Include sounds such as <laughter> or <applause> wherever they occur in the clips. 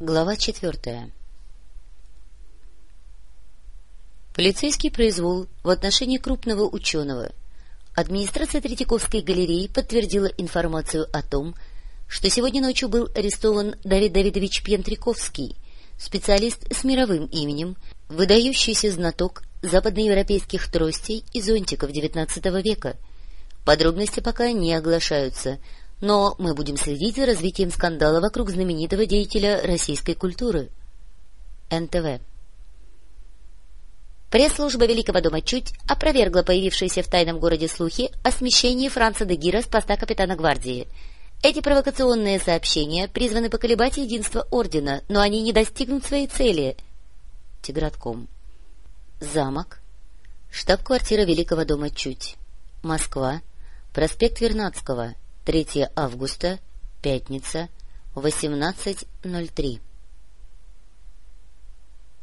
Глава четвертая Полицейский произвол в отношении крупного ученого. Администрация Третьяковской галереи подтвердила информацию о том, что сегодня ночью был арестован Давид Давидович Пьянтриковский, специалист с мировым именем, выдающийся знаток западноевропейских тростей и зонтиков XIX века. Подробности пока не оглашаются, но мы будем следить за развитием скандала вокруг знаменитого деятеля российской культуры. НТВ. Пресс-служба Великого дома чуть опровергла появившиеся в тайном городе слухи о смещении Франца де Гира с поста капитана гвардии. Эти провокационные сообщения призваны поколебать единство ордена, но они не достигнут своей цели. Тигратком. Замок. Штаб-квартира Великого дома чуть. Москва. Проспект Вернадского. 3 августа, пятница, 18.03.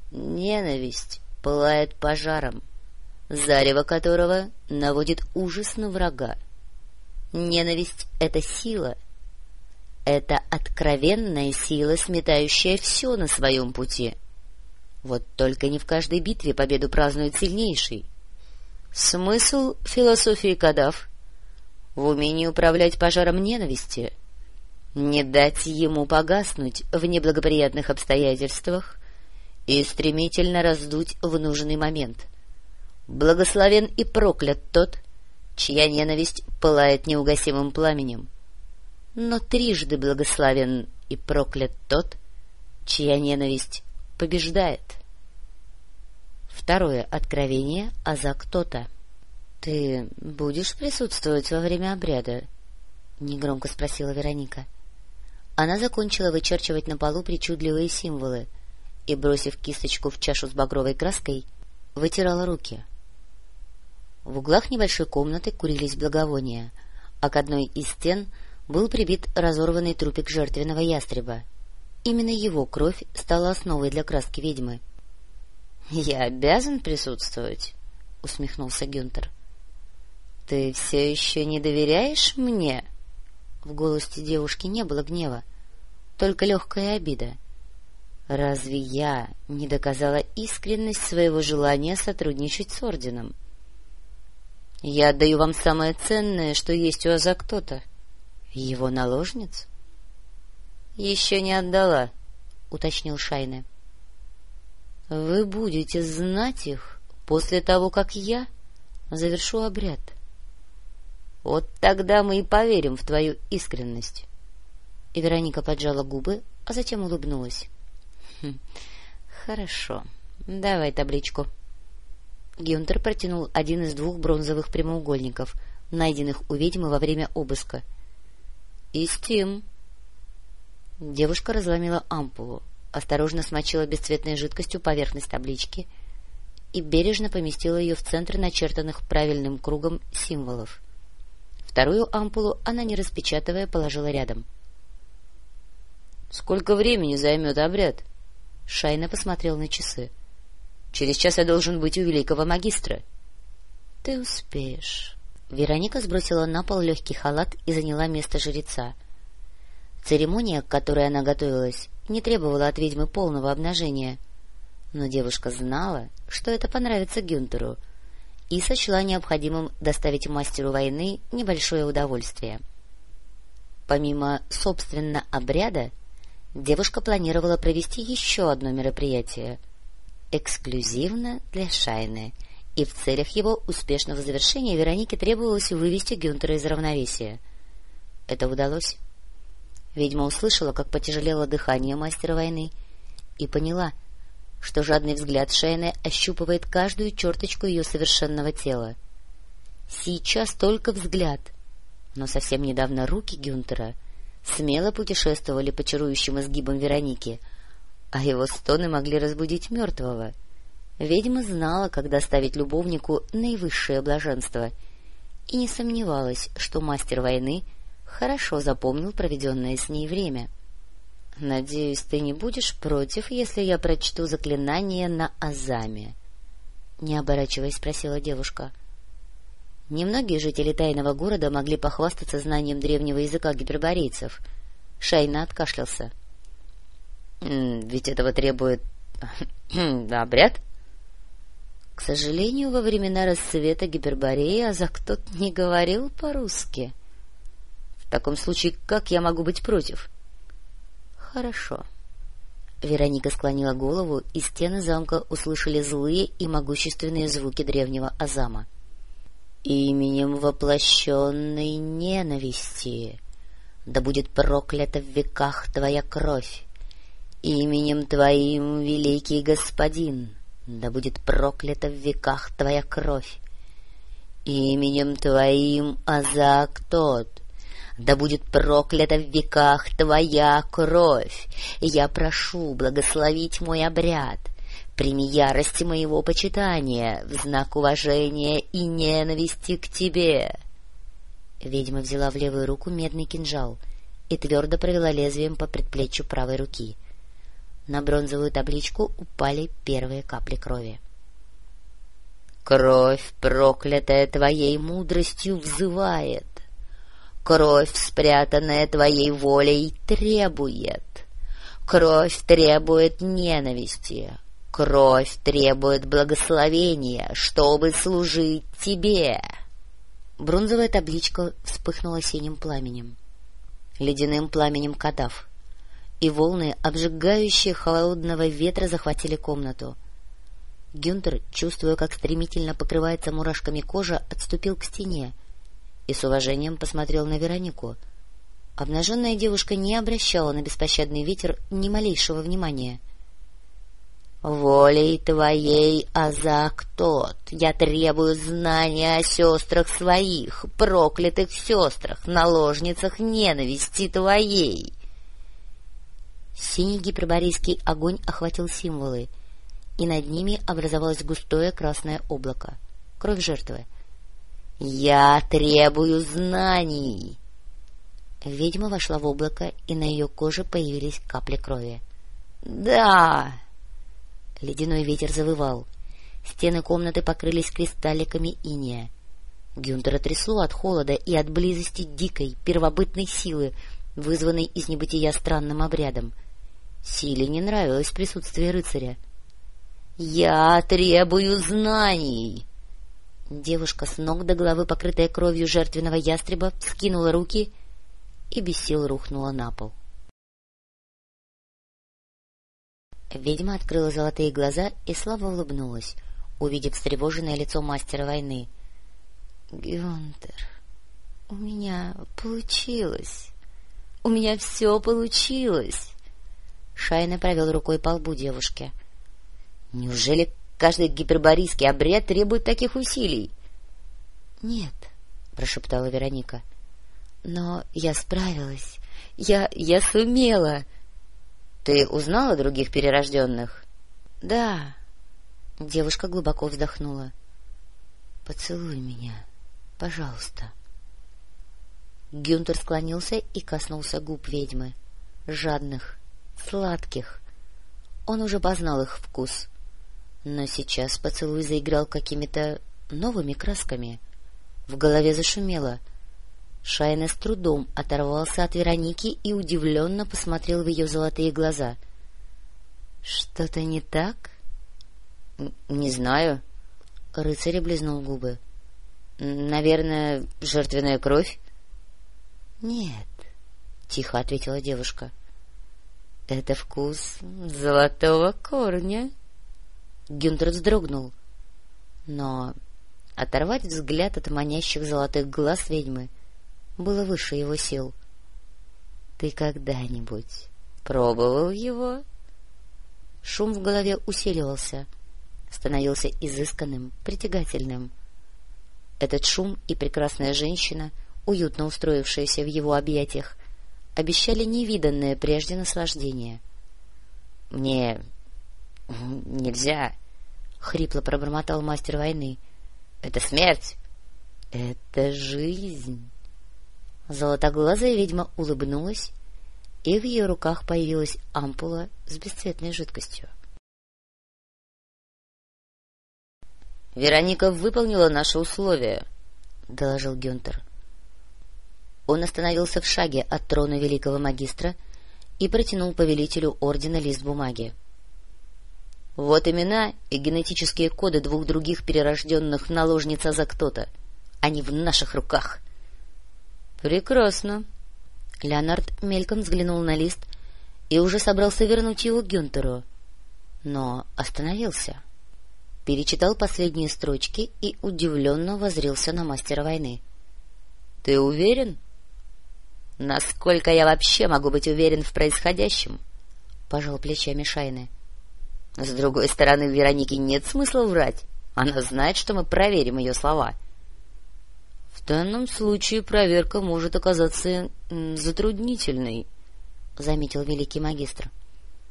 Ненависть пылает пожаром, зарево которого наводит ужас на врага. Ненависть — это сила. Это откровенная сила, сметающая все на своем пути. Вот только не в каждой битве победу празднует сильнейший. Смысл философии Кадав в умении управлять пожаром ненависти, не дать ему погаснуть в неблагоприятных обстоятельствах и стремительно раздуть в нужный момент. Благословен и проклят тот, чья ненависть пылает неугасимым пламенем. Но трижды благословен и проклят тот, чья ненависть побеждает. Второе откровение Аза кто-то. — Ты будешь присутствовать во время обряда? — негромко спросила Вероника. Она закончила вычерчивать на полу причудливые символы и, бросив кисточку в чашу с багровой краской, вытирала руки. В углах небольшой комнаты курились благовония, а к одной из стен был прибит разорванный трупик жертвенного ястреба. Именно его кровь стала основой для краски ведьмы. — Я обязан присутствовать? — усмехнулся Гюнтер. — ты все еще не доверяешь мне? В голосе девушки не было гнева, только легкая обида. Разве я не доказала искренность своего желания сотрудничать с орденом? Я отдаю вам самое ценное, что есть у Аза кто-то. Его наложниц? — Еще не отдала, — уточнил Шайне. — Вы будете знать их после того, как я завершу обряд. — вот тогда мы и поверим в твою искренность. И Вероника поджала губы, а затем улыбнулась. Хм, — Хорошо. Давай табличку. Гюнтер протянул один из двух бронзовых прямоугольников, найденных у ведьмы во время обыска. — Истим. Девушка разломила ампулу, осторожно смочила бесцветной жидкостью поверхность таблички и бережно поместила ее в центр начертанных правильным кругом символов. Вторую ампулу она, не распечатывая, положила рядом. — Сколько времени займет обряд? Шайна посмотрел на часы. — Через час я должен быть у великого магистра. — Ты успеешь. Вероника сбросила на пол легкий халат и заняла место жреца. Церемония, к которой она готовилась, не требовала от ведьмы полного обнажения. Но девушка знала, что это понравится Гюнтеру — и сочла необходимым доставить мастеру войны небольшое удовольствие. Помимо, собственно, обряда, девушка планировала провести еще одно мероприятие, эксклюзивно для Шайны, и в целях его успешного завершения Веронике требовалось вывести Гюнтера из равновесия. Это удалось. Ведьма услышала, как потяжелело дыхание мастера войны, и поняла — что жадный взгляд Шейны ощупывает каждую черточку ее совершенного тела. Сейчас только взгляд, но совсем недавно руки Гюнтера смело путешествовали по чарующим изгибам Вероники, а его стоны могли разбудить мертвого. Ведьма знала, как доставить любовнику наивысшее блаженство, и не сомневалась, что мастер войны хорошо запомнил проведенное с ней время —— Надеюсь, ты не будешь против, если я прочту заклинание на Азаме? — не оборачиваясь, спросила девушка. Немногие жители тайного города могли похвастаться знанием древнего языка гиперборейцев. Шайна откашлялся. Ведь этого требует <clears throat> обряд? К сожалению, во времена расцвета Гипербореи Азактот не говорил по-русски. В таком случае, как я могу быть против? Хорошо. Вероника склонила голову, и стены замка услышали злые и могущественные звуки древнего Азама. «Именем воплощенной ненависти да будет проклята в веках твоя кровь, именем твоим, великий господин, да будет проклята в веках твоя кровь, именем твоим, Азак тот, да будет проклята в веках твоя кровь. Я прошу благословить мой обряд. Прими ярости моего почитания в знак уважения и ненависти к тебе. Ведьма взяла в левую руку медный кинжал и твердо провела лезвием по предплечью правой руки. На бронзовую табличку упали первые капли крови. — Кровь, проклятая твоей мудростью, взывает. Кровь, спрятанная твоей волей, требует. Кровь требует ненависти. Кровь требует благословения, чтобы служить тебе. Бронзовая табличка вспыхнула синим пламенем, ледяным пламенем кадав, и волны, обжигающие холодного ветра, захватили комнату. Гюнтер, чувствуя, как стремительно покрывается мурашками кожа, отступил к стене — и с уважением посмотрел на Веронику. Обнаженная девушка не обращала на беспощадный ветер ни малейшего внимания. — Волей твоей, Азак тот, я требую знания о сестрах своих, проклятых сестрах, наложницах ненависти твоей. Синий гиперборейский огонь охватил символы, и над ними образовалось густое красное облако — кровь жертвы. «Я требую знаний!» Ведьма вошла в облако, и на ее коже появились капли крови. «Да!» Ледяной ветер завывал. Стены комнаты покрылись кристалликами иния. Гюнтера трясло от холода и от близости дикой, первобытной силы, вызванной из небытия странным обрядом. Силе не нравилось присутствие рыцаря. «Я требую знаний!» Девушка с ног до головы, покрытая кровью жертвенного ястреба, скинула руки и без сил рухнула на пол. Ведьма открыла золотые глаза и слабо улыбнулась, увидев встревоженное лицо мастера войны. — Гюнтер, у меня получилось! У меня все получилось! Шайна провел рукой по лбу девушки. — Неужели Каждый гиперборийский обряд требует таких усилий. — Нет, — прошептала Вероника. — Но я справилась. Я... я сумела. — Ты узнала других перерожденных? — Да. Девушка глубоко вздохнула. — Поцелуй меня, пожалуйста. Гюнтер склонился и коснулся губ ведьмы. Жадных, сладких. Он уже познал их вкус. Но сейчас поцелуй заиграл какими-то новыми красками. В голове зашумело. Шайна с трудом оторвался от Вероники и удивленно посмотрел в ее золотые глаза. — Что-то не так? — Не знаю. Рыцарь облизнул губы. — Наверное, жертвенная кровь? — Нет, — тихо ответила девушка. — Это вкус золотого корня. — Гюнтер вздрогнул. Но оторвать взгляд от манящих золотых глаз ведьмы было выше его сил. — Ты когда-нибудь пробовал его? Шум в голове усиливался, становился изысканным, притягательным. Этот шум и прекрасная женщина, уютно устроившаяся в его объятиях, обещали невиданное прежде наслаждение. — Мне нельзя, — хрипло пробормотал мастер войны. — Это смерть! — Это жизнь! Золотоглазая ведьма улыбнулась, и в ее руках появилась ампула с бесцветной жидкостью. — Вероника выполнила наши условия, — доложил Гюнтер. Он остановился в шаге от трона великого магистра и протянул повелителю ордена лист бумаги. — Вот имена и генетические коды двух других перерожденных наложниц за кто-то. Они в наших руках. — Прекрасно. Леонард мельком взглянул на лист и уже собрался вернуть его Гюнтеру, но остановился. Перечитал последние строчки и удивленно возрился на мастера войны. — Ты уверен? — Насколько я вообще могу быть уверен в происходящем? — пожал плечами Шайны. — С другой стороны, Веронике нет смысла врать. Она знает, что мы проверим ее слова. — в данном случае проверка может оказаться затруднительной, — заметил великий магистр.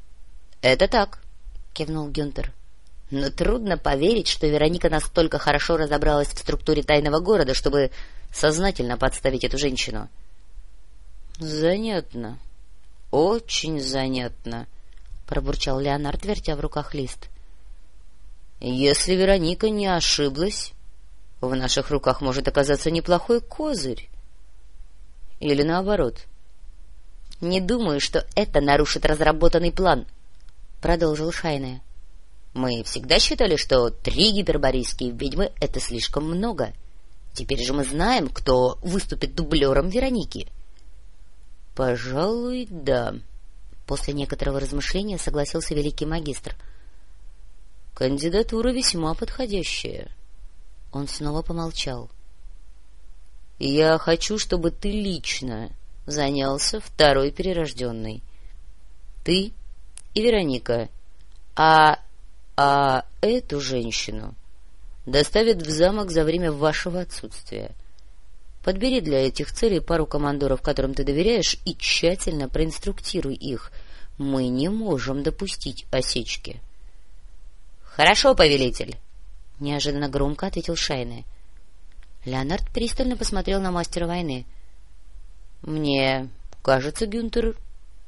— Это так, — кивнул Гюнтер. — Но трудно поверить, что Вероника настолько хорошо разобралась в структуре тайного города, чтобы сознательно подставить эту женщину. — Занятно. Очень занятно, — пробурчал Леонард, вертя в руках лист. — Если Вероника не ошиблась, в наших руках может оказаться неплохой козырь. Или наоборот. — Не думаю, что это нарушит разработанный план, — продолжил Шайне. — Мы всегда считали, что три гиперборийские ведьмы — это слишком много. Теперь же мы знаем, кто выступит дублером Вероники. — Пожалуй, да. После некоторого размышления согласился великий магистр. — Кандидатура весьма подходящая. — он снова помолчал. — Я хочу, чтобы ты лично занялся второй перерожденной. Ты и Вероника. А... а эту женщину доставят в замок за время вашего отсутствия. Подбери для этих целей пару командоров, которым ты доверяешь, и тщательно проинструктируй их. Мы не можем допустить осечки. — Хорошо, повелитель. — неожиданно громко ответил Шайне. Леонард пристально посмотрел на мастера войны. — Мне кажется, Гюнтер,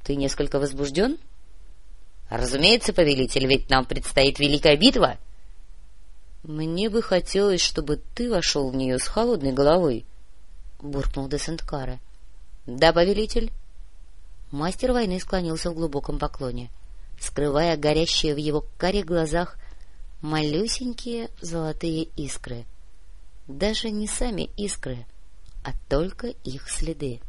ты несколько возбужден? — Разумеется, повелитель, ведь нам предстоит великая битва. — Мне бы хотелось, чтобы ты вошел в нее с холодной головой, — буркнул Десенткара. — Да, повелитель. Мастер войны склонился в глубоком поклоне, скрывая горящие в его каре глазах малюсенькие золотые искры. Даже не сами искры, а только их следы.